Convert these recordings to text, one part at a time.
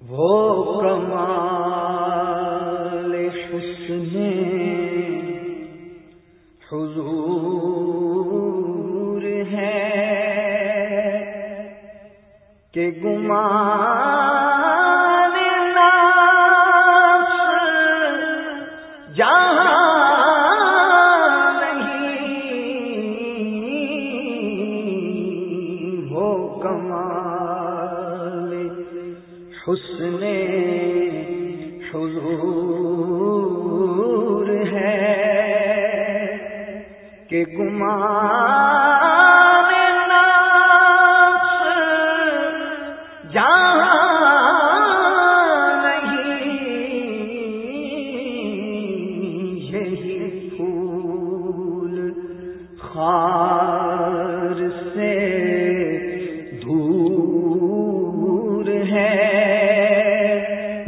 وہ کمال حسن حضور ہے کہ گمان جان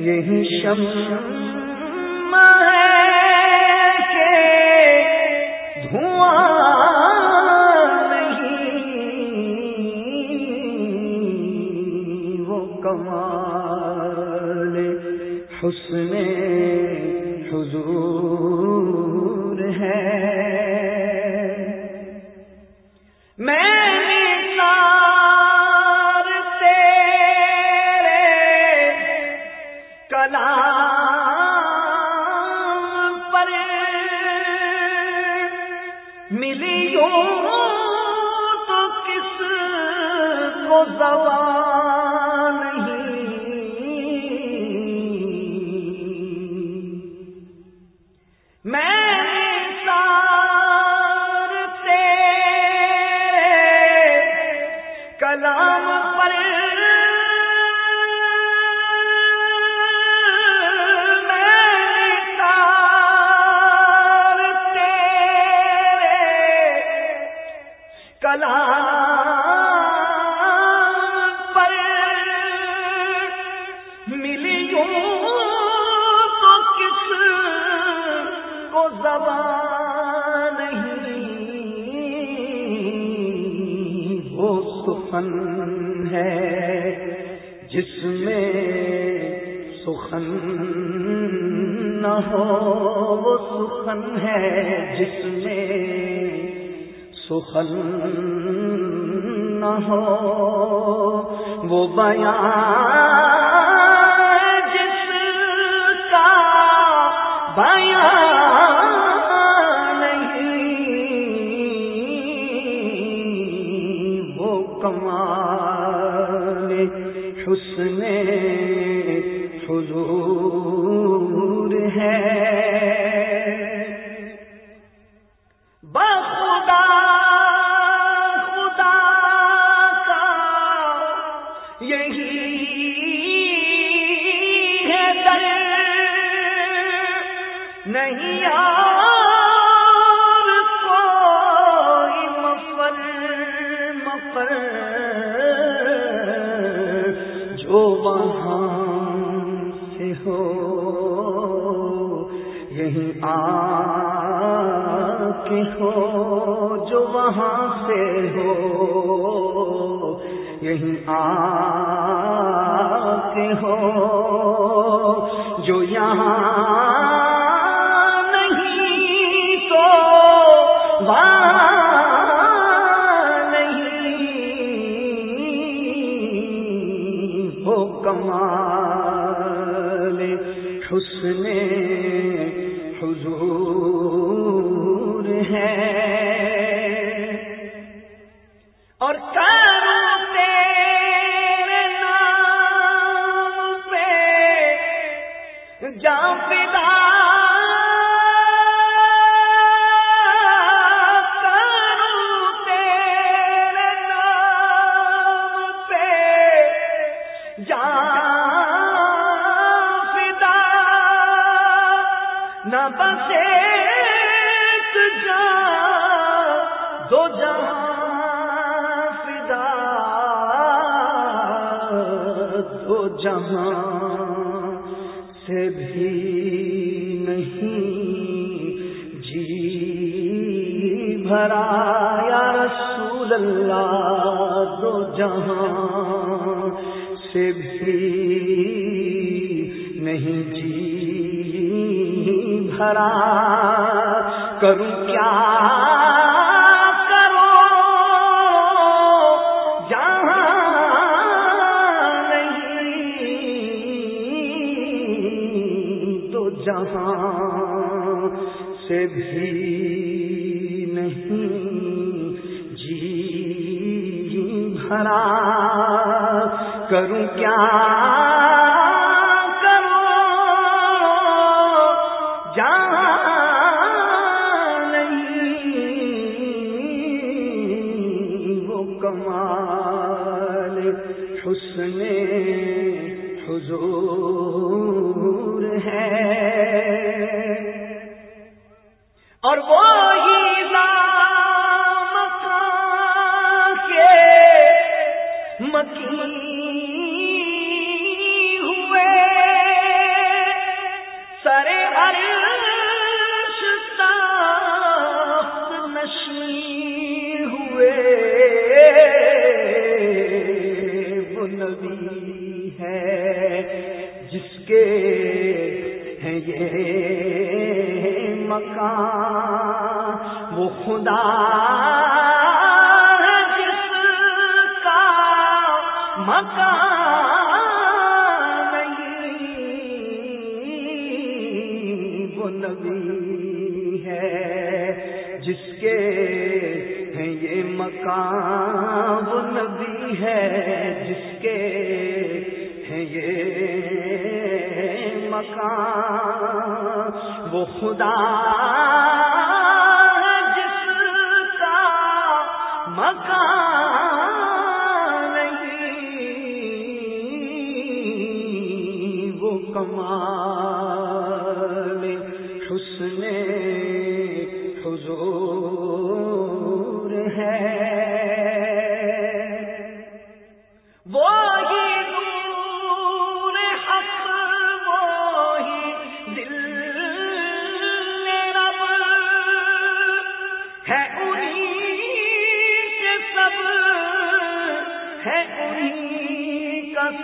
یہی شم ہے کہ دھواں سخن ہے، جس میں سخن نہ ہو، وہ سخن ہے، جس میں سخن نہ ہو، وہ بیان جس کا بیان ہو۔ یہیں آ کے ہو جو وہاں سے ہو۔ یہیں آ کے ہو جو یہاں ایک جان دو جہاں فدا، دو جہاں سے بھی نہیں جی بھرا، یا رسول اللہ، دو جہاں سے بھی نہیں جی بھرا کروں کیا کرو؟ جہاں سے بھی نہیں جی بھرا۔ کروں کیا کمال حسن حضور ہے۔ اور وہ وہ خدا جس کا مکان نہیں، وہ نبی ہے جس کے ہیں یہ مکان، وہ نبی ہے جس کے ہیں یہ مکان، وہ خدا نہیں وہ کمال حسن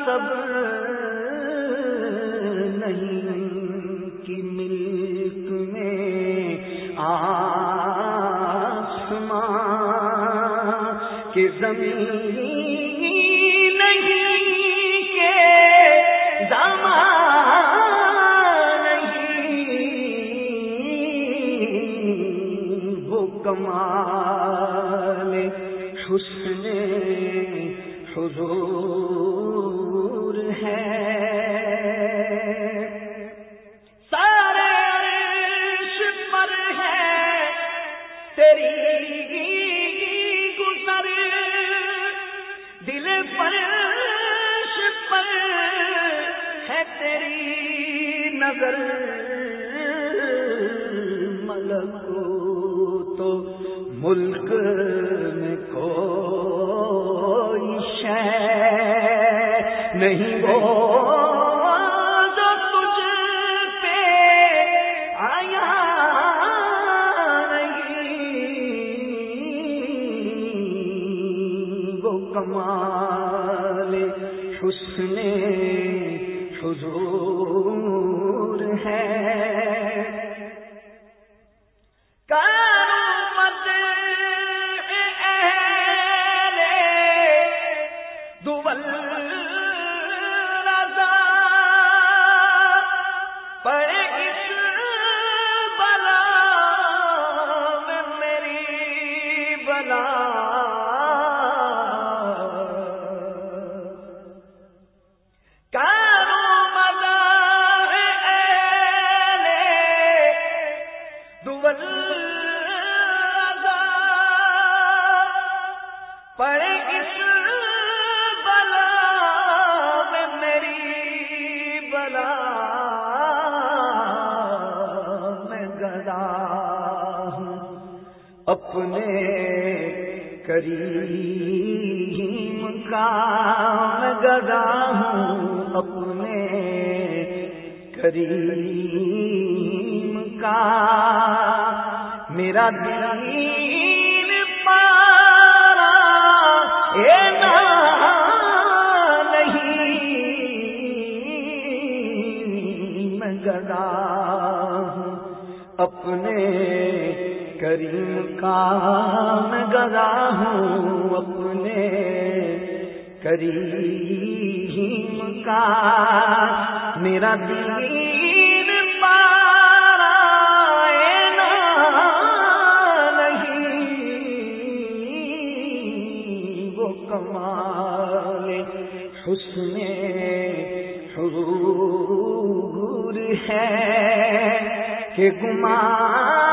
سب نہیں کی ملک میں آسمان کے زمین کمال حسن حضور نظر۔ ملک تو ملک میں کوئی شے نہیں وہ اپنے کریم کا گدا ہوں اپنے کریم کا۔ میرا دل پارا، اے نہیں گدا اپنے کریم کا میں گدا ہوں اپنے کریم کا میرا دین پارا نہیں وہ کمال حسن حضور ہے کہ گمان